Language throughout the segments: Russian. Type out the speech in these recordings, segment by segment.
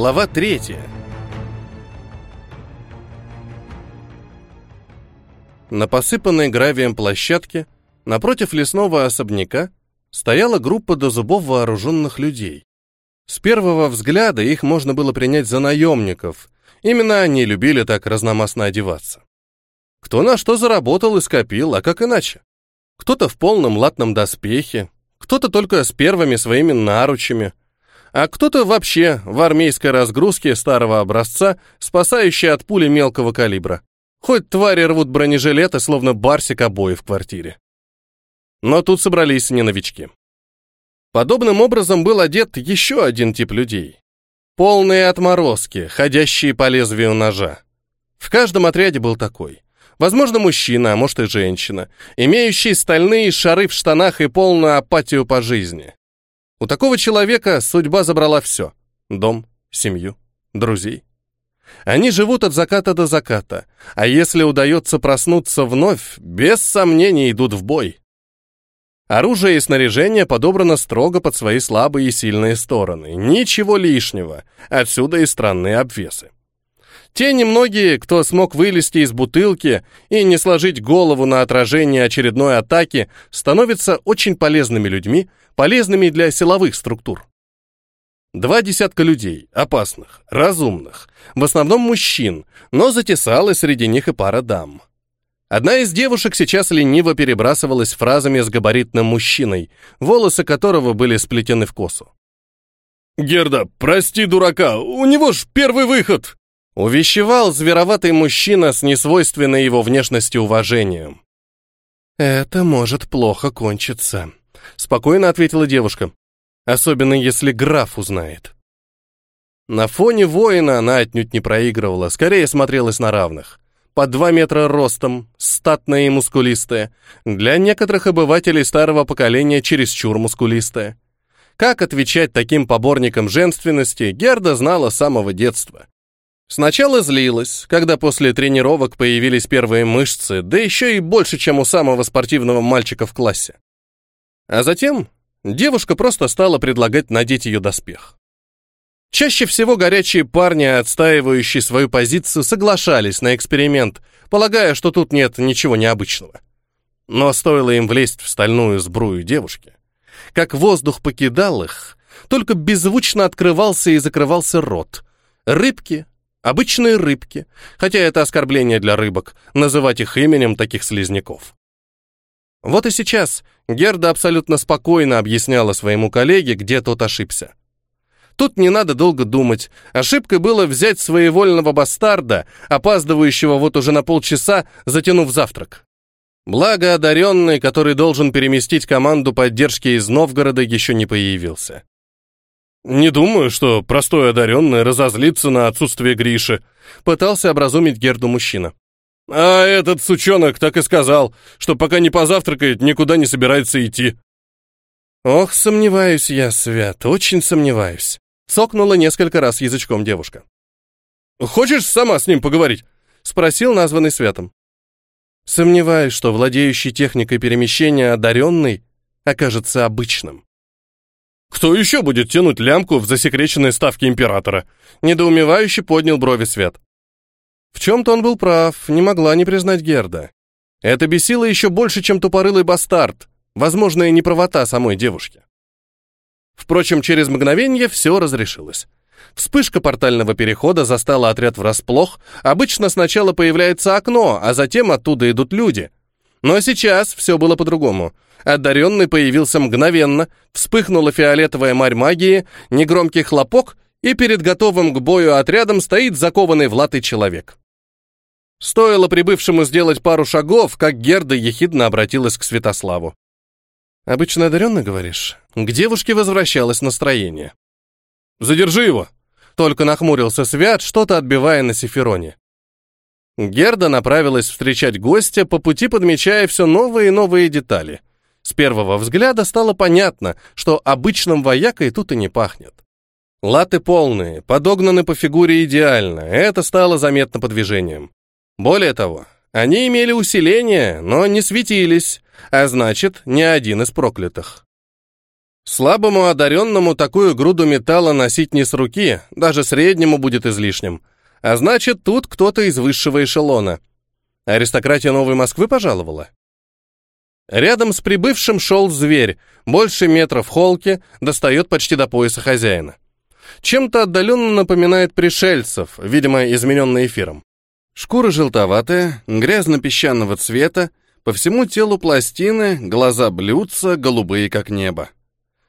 Глава третья. На посыпанной гравием площадке, напротив лесного особняка, стояла группа до зубов вооруженных людей. С первого взгляда их можно было принять за наемников. Именно они любили так разномастно одеваться. Кто на что заработал и скопил, а как иначе? Кто-то в полном латном доспехе, кто-то только с первыми своими наручами, а кто-то вообще в армейской разгрузке старого образца, спасающей от пули мелкого калибра. Хоть твари рвут бронежилеты, словно барсик обои в квартире. Но тут собрались не новички. Подобным образом был одет еще один тип людей. Полные отморозки, ходящие по лезвию ножа. В каждом отряде был такой. Возможно, мужчина, а может и женщина, имеющий стальные шары в штанах и полную апатию по жизни. У такого человека судьба забрала все. Дом, семью, друзей. Они живут от заката до заката, а если удается проснуться вновь, без сомнений идут в бой. Оружие и снаряжение подобрано строго под свои слабые и сильные стороны. Ничего лишнего. Отсюда и странные обвесы. Те немногие, кто смог вылезти из бутылки и не сложить голову на отражение очередной атаки, становятся очень полезными людьми, полезными для силовых структур. Два десятка людей, опасных, разумных, в основном мужчин, но затесалась среди них и пара дам. Одна из девушек сейчас лениво перебрасывалась фразами с габаритным мужчиной, волосы которого были сплетены в косу. «Герда, прости дурака, у него ж первый выход!» Увещевал звероватый мужчина с несвойственной его внешности уважением. «Это может плохо кончиться», — спокойно ответила девушка. «Особенно если граф узнает». На фоне воина она отнюдь не проигрывала, скорее смотрелась на равных. По два метра ростом, статная и мускулистая. Для некоторых обывателей старого поколения чересчур мускулистая. Как отвечать таким поборникам женственности, Герда знала с самого детства. Сначала злилась, когда после тренировок появились первые мышцы, да еще и больше, чем у самого спортивного мальчика в классе. А затем девушка просто стала предлагать надеть ее доспех. Чаще всего горячие парни, отстаивающие свою позицию, соглашались на эксперимент, полагая, что тут нет ничего необычного. Но стоило им влезть в стальную сбрую девушки, как воздух покидал их, только беззвучно открывался и закрывался рот. Рыбки, Обычные рыбки, хотя это оскорбление для рыбок, называть их именем таких слизняков. Вот и сейчас Герда абсолютно спокойно объясняла своему коллеге, где тот ошибся. Тут не надо долго думать. Ошибкой было взять своевольного бастарда, опаздывающего вот уже на полчаса, затянув завтрак. Благо одаренный, который должен переместить команду поддержки из Новгорода, еще не появился. «Не думаю, что простой одаренный разозлится на отсутствие Гриши», пытался образумить Герду мужчина. «А этот сучонок так и сказал, что пока не позавтракает, никуда не собирается идти». «Ох, сомневаюсь я, Свят, очень сомневаюсь», цокнула несколько раз язычком девушка. «Хочешь сама с ним поговорить?» спросил названный Светом. Сомневаюсь, что владеющий техникой перемещения одаренный окажется обычным. Кто еще будет тянуть лямку в засекреченной ставке императора? Недоумевающе поднял брови Свет. В чем-то он был прав, не могла не признать Герда. Это бесило еще больше, чем тупорылый бастард, возможно, и неправота самой девушки. Впрочем, через мгновение все разрешилось. Вспышка портального перехода застала отряд врасплох. Обычно сначала появляется окно, а затем оттуда идут люди. Но сейчас все было по-другому. Одаренный появился мгновенно, вспыхнула фиолетовая марь магии, негромкий хлопок, и перед готовым к бою отрядом стоит закованный в латы человек. Стоило прибывшему сделать пару шагов, как Герда ехидно обратилась к Святославу. «Обычно одаренный, говоришь?» К девушке возвращалось настроение. «Задержи его!» Только нахмурился Свят, что-то отбивая на Сефероне. Герда направилась встречать гостя, по пути подмечая все новые и новые детали. С первого взгляда стало понятно, что обычным воякой тут и не пахнет. Латы полные, подогнаны по фигуре идеально, это стало заметно по движениям. Более того, они имели усиление, но не светились, а значит, не один из проклятых. Слабому одаренному такую груду металла носить не с руки, даже среднему будет излишним. А значит, тут кто-то из высшего эшелона. Аристократия Новой Москвы пожаловала. Рядом с прибывшим шел зверь, больше метра в холке, достает почти до пояса хозяина. Чем-то отдаленно напоминает пришельцев, видимо, измененный эфиром. Шкура желтоватая, грязно-песчаного цвета, по всему телу пластины, глаза блюдца, голубые как небо.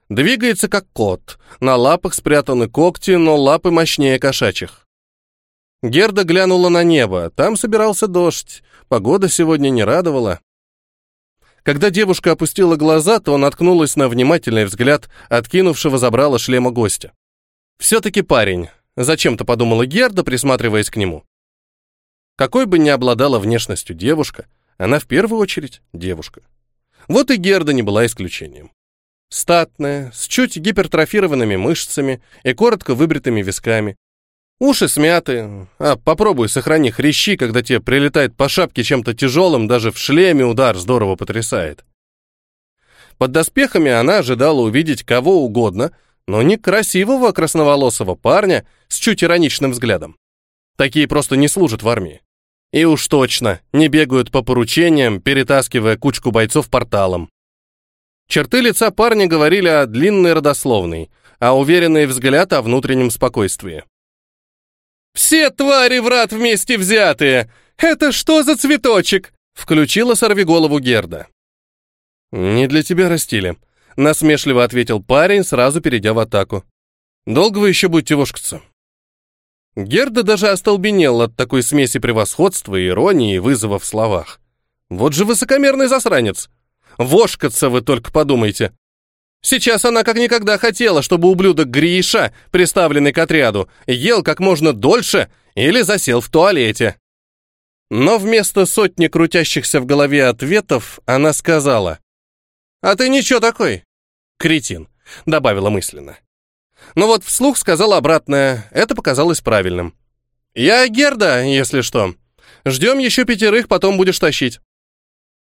Двигается как кот, на лапах спрятаны когти, но лапы мощнее кошачьих. Герда глянула на небо, там собирался дождь, погода сегодня не радовала. Когда девушка опустила глаза, то наткнулась на внимательный взгляд откинувшего забрала шлема гостя. Все-таки парень, зачем-то подумала Герда, присматриваясь к нему. Какой бы ни обладала внешностью девушка, она в первую очередь девушка. Вот и Герда не была исключением. Статная, с чуть гипертрофированными мышцами и коротко выбритыми висками. Уши смяты, а попробуй сохрани хрящи, когда тебе прилетает по шапке чем-то тяжелым, даже в шлеме удар здорово потрясает. Под доспехами она ожидала увидеть кого угодно, но не красивого красноволосого парня с чуть ироничным взглядом. Такие просто не служат в армии. И уж точно не бегают по поручениям, перетаскивая кучку бойцов порталом. Черты лица парня говорили о длинной родословной, а уверенный взгляд о внутреннем спокойствии. «Все твари врат вместе взятые! Это что за цветочек?» Включила сорвиголову Герда. «Не для тебя растили», — насмешливо ответил парень, сразу перейдя в атаку. «Долго вы еще будете вошкаться?» Герда даже остолбенел от такой смеси превосходства, иронии и вызова в словах. Вот же высокомерный засранец. Вошкаться вы только подумайте. Сейчас она как никогда хотела, чтобы ублюдок Гриша, приставленный к отряду, ел как можно дольше или засел в туалете. Но вместо сотни крутящихся в голове ответов она сказала, «А ты ничего такой?» «Кретин», — добавила мысленно. Но вот вслух сказал обратное, это показалось правильным. «Я Герда, если что. Ждем еще пятерых, потом будешь тащить».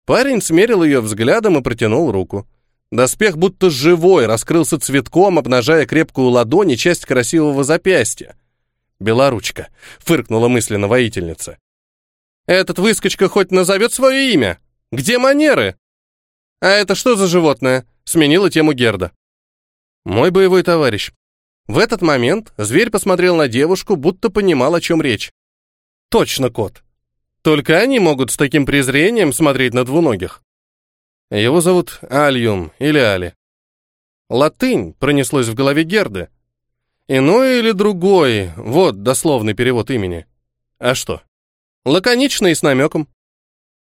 Парень смерил ее взглядом и протянул руку. Доспех будто живой, раскрылся цветком, обнажая крепкую ладонь и часть красивого запястья. «Белоручка», — фыркнула мысленно воительница. «Этот выскочка хоть назовет свое имя? Где манеры?» «А это что за животное?» — сменила тему Герда. «Мой боевой товарищ», в этот момент зверь посмотрел на девушку, будто понимал, о чем речь. Точно кот. Только они могут с таким презрением смотреть на двуногих. Его зовут Альюм или Али. Латынь пронеслось в голове Герды. Иной или другой, вот дословный перевод имени. А что? Лаконично и с намеком.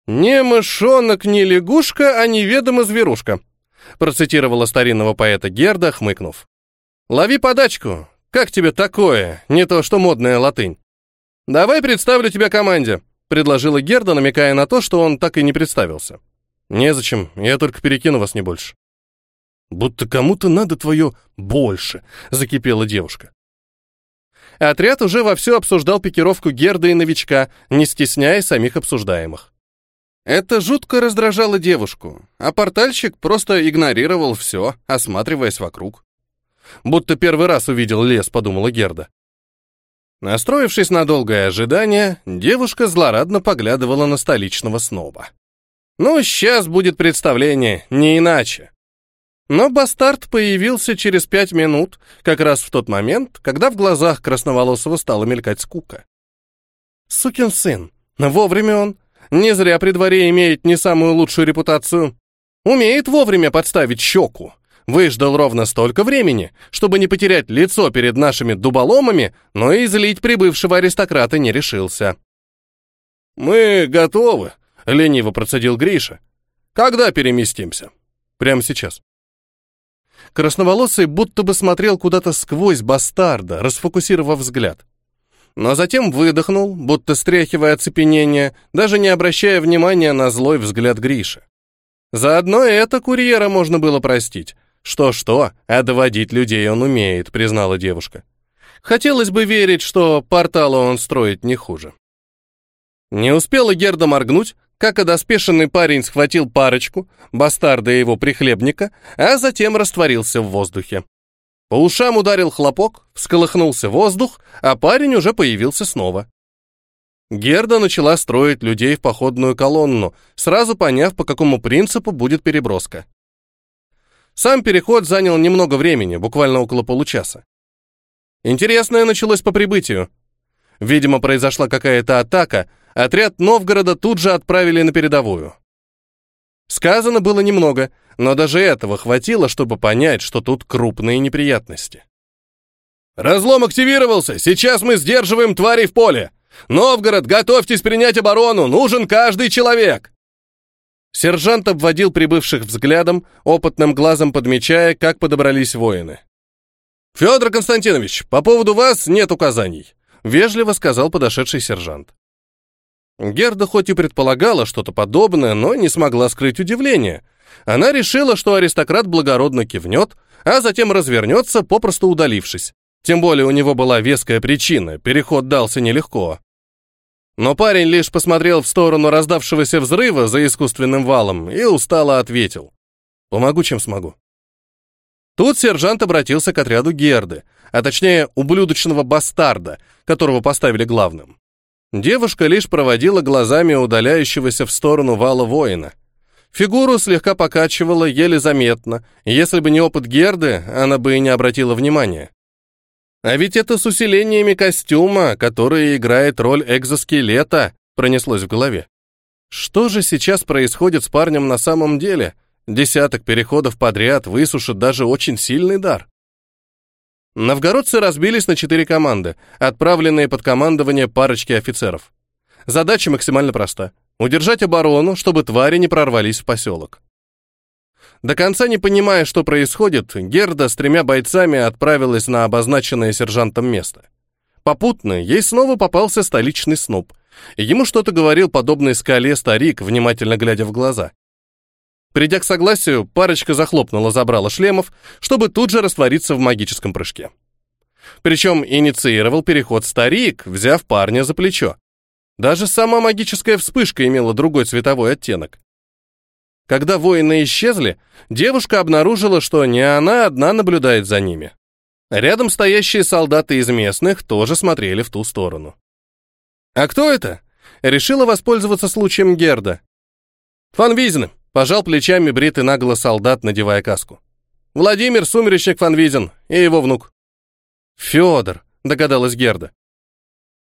«Не мышонок, не лягушка, а неведомо зверушка», процитировала старинного поэта Герда, хмыкнув. Лови подачку. Как тебе такое? Не то что модная латынь. Давай представлю тебя команде, предложила Герда, намекая на то, что он так и не представился. Незачем, я только перекину вас не больше. Будто кому-то надо твое больше, закипела девушка. Отряд уже вовсю обсуждал пикировку Герды и новичка, не стесняя самих обсуждаемых. Это жутко раздражало девушку, а портальщик просто игнорировал все, осматриваясь вокруг. Будто первый раз увидел лес, подумала Герда. Настроившись на долгое ожидание, девушка злорадно поглядывала на столичного сноба. Ну, сейчас будет представление, не иначе. Но бастард появился через пять минут, как раз в тот момент, когда в глазах красноволосого стала мелькать скука. Сукин сын, вовремя он. Не зря при дворе имеет не самую лучшую репутацию. Умеет вовремя подставить щеку. Выждал ровно столько времени, чтобы не потерять лицо перед нашими дуболомами, но и злить прибывшего аристократа не решился. «Мы готовы», — лениво процедил Гриша. «Когда переместимся?» «Прямо сейчас». Красноволосый будто бы смотрел куда-то сквозь бастарда, расфокусировав взгляд. Но затем выдохнул, будто стряхивая оцепенение, даже не обращая внимания на злой взгляд Гриши. Заодно это курьера можно было простить. Что-что, а доводить людей он умеет, признала девушка. Хотелось бы верить, что порталы он строит не хуже. Не успела Герда моргнуть, как одоспешенный парень схватил парочку, бастарда и его прихлебника, а затем растворился в воздухе. По ушам ударил хлопок, всколыхнулся воздух, а парень уже появился снова. Герда начала строить людей в походную колонну, сразу поняв, по какому принципу будет переброска. Сам переход занял немного времени, буквально около получаса. Интересное началось по прибытию. Видимо, произошла какая-то атака, отряд Новгорода тут же отправили на передовую. Сказано было немного, но даже этого хватило, чтобы понять, что тут крупные неприятности. «Разлом активировался! Сейчас мы сдерживаем тварей в поле! Новгород, готовьтесь принять оборону! Нужен каждый человек!» Сержант обводил прибывших взглядом, опытным глазом подмечая, как подобрались воины. «Федор Константинович, по поводу вас нет указаний», — вежливо сказал подошедший сержант. Герда хоть и предполагала что-то подобное, но не смогла скрыть удивление. Она решила, что аристократ благородно кивнет, а затем развернется, попросту удалившись. Тем более у него была веская причина, переход дался нелегко. Но парень лишь посмотрел в сторону раздавшегося взрыва за искусственным валом и устало ответил. «Помогу, чем смогу». Тут сержант обратился к отряду Герды, а точнее ублюдочного бастарда, которого поставили главным. Девушка лишь проводила глазами удаляющегося в сторону вала воина. Фигуру слегка покачивала еле заметно, если бы не опыт Герды, она бы и не обратила внимания. А ведь это с усилениями костюма, который играет роль экзоскелета, пронеслось в голове. Что же сейчас происходит с парнем на самом деле? Десяток переходов подряд высушит даже очень сильный дар. Новгородцы разбились на четыре команды, отправленные под командование парочки офицеров. Задача максимально проста — удержать оборону, чтобы твари не прорвались в поселок. До конца не понимая, что происходит, Герда с тремя бойцами отправилась на обозначенное сержантом место. Попутно ей снова попался столичный сноб. Ему что-то говорил подобный скале старик, внимательно глядя в глаза. Придя к согласию, парочка захлопнула забрала шлемов, чтобы тут же раствориться в магическом прыжке. Причем инициировал переход старик, взяв парня за плечо. Даже сама магическая вспышка имела другой цветовой оттенок. Когда воины исчезли, девушка обнаружила, что не она одна наблюдает за ними. Рядом стоящие солдаты из местных тоже смотрели в ту сторону. «А кто это?» Решила воспользоваться случаем Герда. «Фан Визен, Пожал плечами бритый нагло солдат, надевая каску. Владимир Сумеречник Фанвизин и его внук. Федор, догадалась Герда.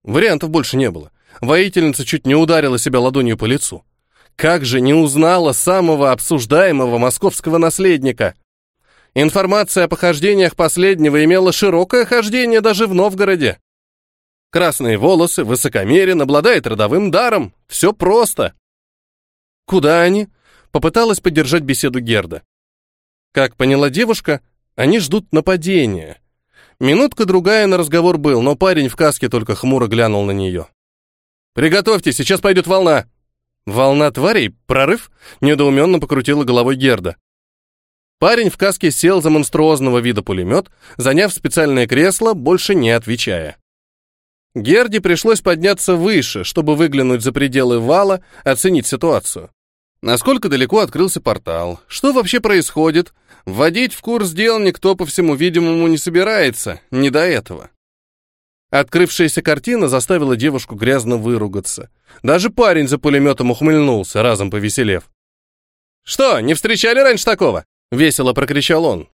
Вариантов больше не было. Воительница чуть не ударила себя ладонью по лицу. Как же не узнала самого обсуждаемого московского наследника? Информация о похождениях последнего имела широкое хождение даже в Новгороде. Красные волосы, высокомерен, обладает родовым даром. Все просто. Куда они? Попыталась поддержать беседу Герда. Как поняла девушка, они ждут нападения. Минутка-другая на разговор был, но парень в каске только хмуро глянул на нее. «Приготовьте, сейчас пойдет волна!» «Волна тварей? Прорыв?» — недоуменно покрутила головой Герда. Парень в каске сел за монструозного вида пулемет, заняв специальное кресло, больше не отвечая. Герде пришлось подняться выше, чтобы выглянуть за пределы вала, оценить ситуацию. Насколько далеко открылся портал? Что вообще происходит? Вводить в курс дел никто, по всему видимому, не собирается. Не до этого. Открывшаяся картина заставила девушку грязно выругаться. Даже парень за пулеметом ухмыльнулся, разом повеселев. «Что, не встречали раньше такого?» — весело прокричал он.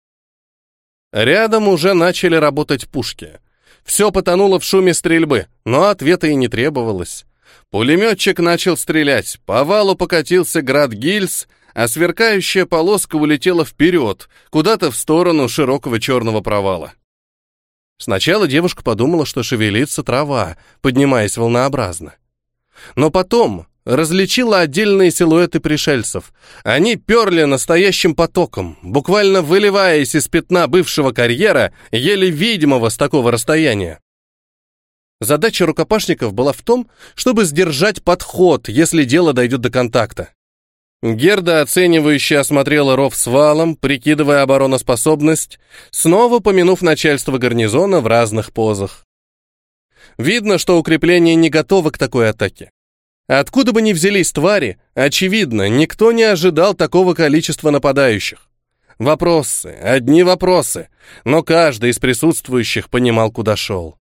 Рядом уже начали работать пушки. Все потонуло в шуме стрельбы, но ответа и не требовалось. Пулеметчик начал стрелять, по валу покатился град гильз, а сверкающая полоска улетела вперед, куда-то в сторону широкого черного провала. Сначала девушка подумала, что шевелится трава, поднимаясь волнообразно. Но потом различила отдельные силуэты пришельцев. Они перли настоящим потоком, буквально выливаясь из пятна бывшего карьера, еле видимого с такого расстояния. Задача рукопашников была в том, чтобы сдержать подход, если дело дойдет до контакта. Герда оценивающе осмотрела ров с валом, прикидывая обороноспособность, снова помянув начальство гарнизона в разных позах. Видно, что укрепление не готово к такой атаке. Откуда бы ни взялись твари, очевидно, никто не ожидал такого количества нападающих. Вопросы, одни вопросы, но каждый из присутствующих понимал, куда шел.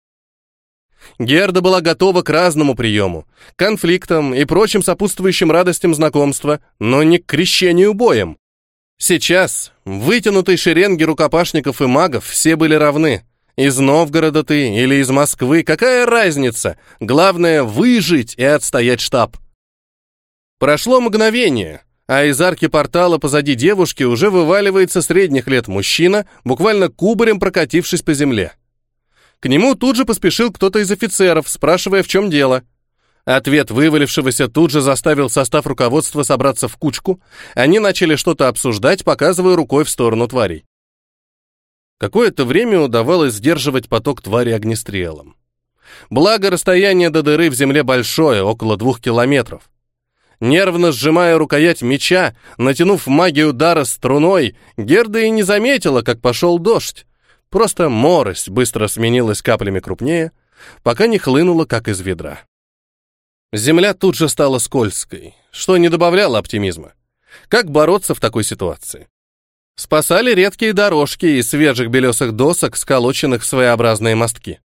Герда была готова к разному приему, конфликтам и прочим сопутствующим радостям знакомства, но не к крещению боем. Сейчас, в вытянутой шеренге рукопашников и магов, все были равны. Из Новгорода ты или из Москвы, какая разница? Главное — выжить и отстоять штаб. Прошло мгновение, а из арки портала позади девушки уже вываливается средних лет мужчина, буквально кубарем прокатившись по земле. К нему тут же поспешил кто-то из офицеров, спрашивая, в чем дело. Ответ вывалившегося тут же заставил состав руководства собраться в кучку. Они начали что-то обсуждать, показывая рукой в сторону тварей. Какое-то время удавалось сдерживать поток твари огнестрелом. Благо, расстояние до дыры в земле большое, около двух километров. Нервно сжимая рукоять меча, натянув магию удара струной, Герда и не заметила, как пошел дождь. Просто морось быстро сменилась каплями крупнее, пока не хлынула, как из ведра. Земля тут же стала скользкой, что не добавляло оптимизма. Как бороться в такой ситуации? Спасали редкие дорожки из свежих белесых досок, сколоченных в своеобразные мостки.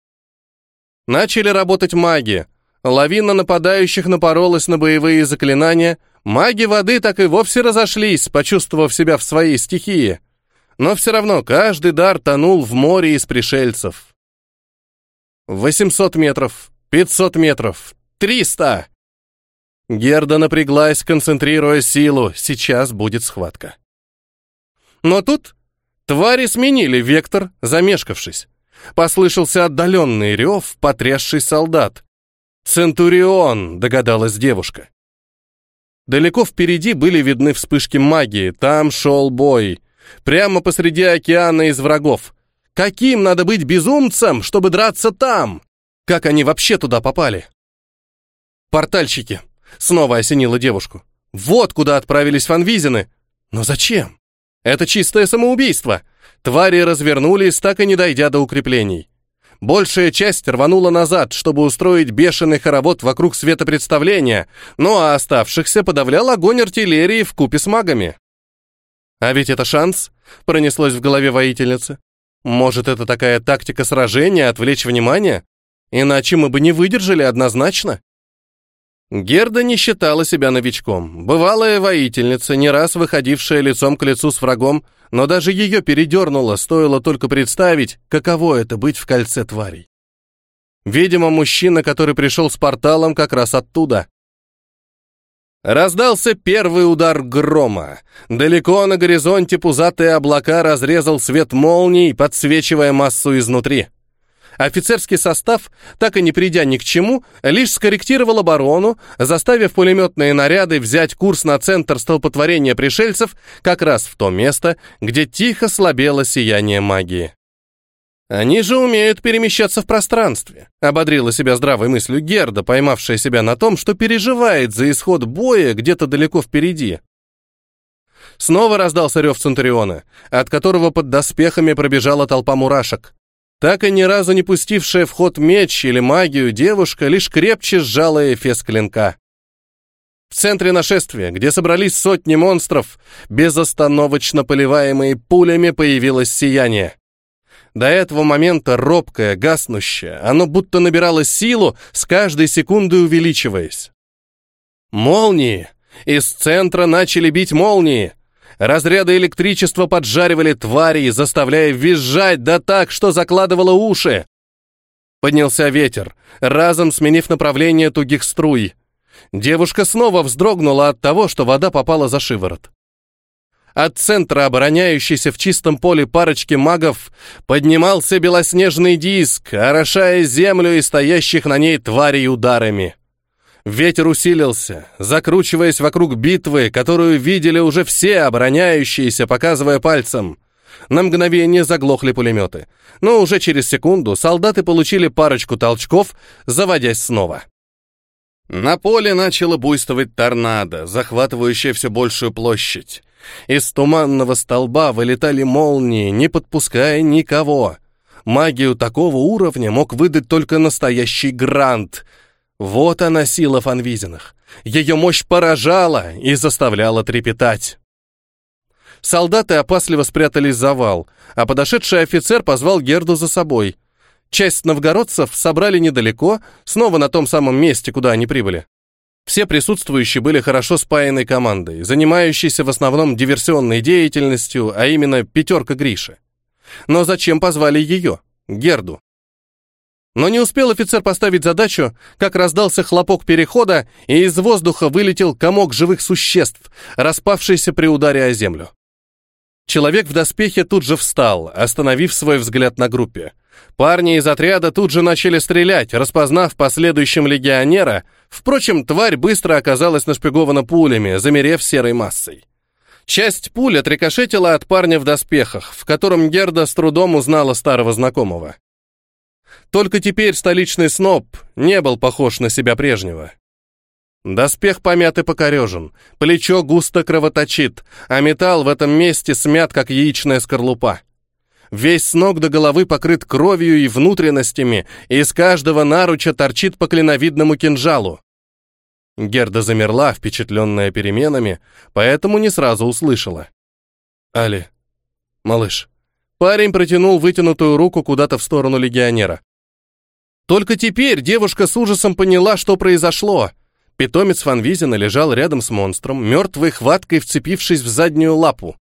Начали работать маги, Лавина нападающих напоролась на боевые заклинания, маги воды так и вовсе разошлись, почувствовав себя в своей стихии. Но все равно каждый дар тонул в море из пришельцев. 800 метров, 500 метров, 300! Герда напряглась, концентрируя силу. Сейчас будет схватка. Но тут твари сменили вектор, замешкавшись. Послышался отдаленный рев, потрясший солдат. «Центурион», — догадалась девушка. Далеко впереди были видны вспышки магии, там шел бой. Прямо посреди океана из врагов. Каким надо быть безумцем, чтобы драться там? Как они вообще туда попали? Портальщики. Снова осенила девушку. Вот куда отправились фанвизины. Но зачем? Это чистое самоубийство. Твари развернулись, так и не дойдя до укреплений. Большая часть рванула назад, чтобы устроить бешеный хоровод вокруг светопредставления, ну а оставшихся подавлял огонь артиллерии в купе с магами. А ведь это шанс, пронеслось в голове воительницы. Может, это такая тактика сражения, отвлечь внимание? Иначе мы бы не выдержали однозначно. Герда не считала себя новичком. Бывалая воительница, не раз выходившая лицом к лицу с врагом, но даже ее передернуло, стоило только представить, каково это быть в кольце тварей. Видимо, мужчина, который пришел с порталом, как раз оттуда. Раздался первый удар грома. Далеко на горизонте пузатые облака разрезал свет молний, подсвечивая массу изнутри. Офицерский состав, так и не придя ни к чему, лишь скорректировал оборону, заставив пулеметные наряды взять курс на центр столпотворения пришельцев как раз в то место, где тихо слабело сияние магии. «Они же умеют перемещаться в пространстве», — ободрила себя здравой мыслью Герда, поймавшая себя на том, что переживает за исход боя где-то далеко впереди. Снова раздался рев Центуриона, от которого под доспехами пробежала толпа мурашек. Так и ни разу не пустившая в ход меч или магию девушка лишь крепче сжала эфес клинка. В центре нашествия, где собрались сотни монстров, безостановочно поливаемые пулями появилось сияние. До этого момента робкое, гаснущее, оно будто набирало силу, с каждой секундой увеличиваясь. Молнии! Из центра начали бить молнии! Разряды электричества поджаривали тварей, заставляя визжать, да так, что закладывало уши. Поднялся ветер, разом сменив направление тугих струй. Девушка снова вздрогнула от того, что вода попала за шиворот. От центра, обороняющейся в чистом поле парочки магов, поднимался белоснежный диск, орошая землю и стоящих на ней тварей ударами. Ветер усилился, закручиваясь вокруг битвы, которую видели уже все обороняющиеся, показывая пальцем. На мгновение заглохли пулеметы, но уже через секунду солдаты получили парочку толчков, заводясь снова. На поле начало буйствовать торнадо, захватывающее все большую площадь. Из туманного столба вылетали молнии, не подпуская никого. Магию такого уровня мог выдать только настоящий грант — Вот она сила Фанвизиных. Ее мощь поражала и заставляла трепетать. Солдаты опасливо спрятались за вал, а подошедший офицер позвал Герду за собой. Часть новгородцев собрали недалеко, снова на том самом месте, куда они прибыли. Все присутствующие были хорошо спаянной командой, занимающейся в основном диверсионной деятельностью, а именно пятерка Гриши. Но зачем позвали ее, Герду? Но не успел офицер поставить задачу, как раздался хлопок перехода, и из воздуха вылетел комок живых существ, распавшийся при ударе о землю. Человек в доспехе тут же встал, остановив свой взгляд на группе. Парни из отряда тут же начали стрелять, распознав последующим легионера. Впрочем, тварь быстро оказалась нашпигована пулями, замерев серой массой. Часть пуль отрикошетила от парня в доспехах, в котором Герда с трудом узнала старого знакомого. Только теперь столичный сноб не был похож на себя прежнего. Доспех помят и покорежен, плечо густо кровоточит, а металл в этом месте смят, как яичная скорлупа. Весь с ног до головы покрыт кровью и внутренностями, и из каждого наруча торчит по клиновидному кинжалу. Герда замерла, впечатленная переменами, поэтому не сразу услышала. «Али, малыш». Парень протянул вытянутую руку куда-то в сторону легионера. Только теперь девушка с ужасом поняла, что произошло. Питомец Фанвизина лежал рядом с монстром, мертвой хваткой вцепившись в заднюю лапу.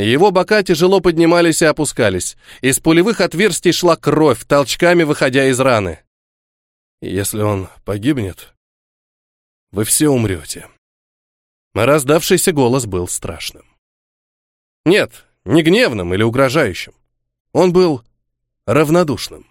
Его бока тяжело поднимались и опускались. Из пулевых отверстий шла кровь, толчками выходя из раны. «Если он погибнет, вы все умрете». Раздавшийся голос был страшным. Нет, не гневным или угрожающим. Он был равнодушным.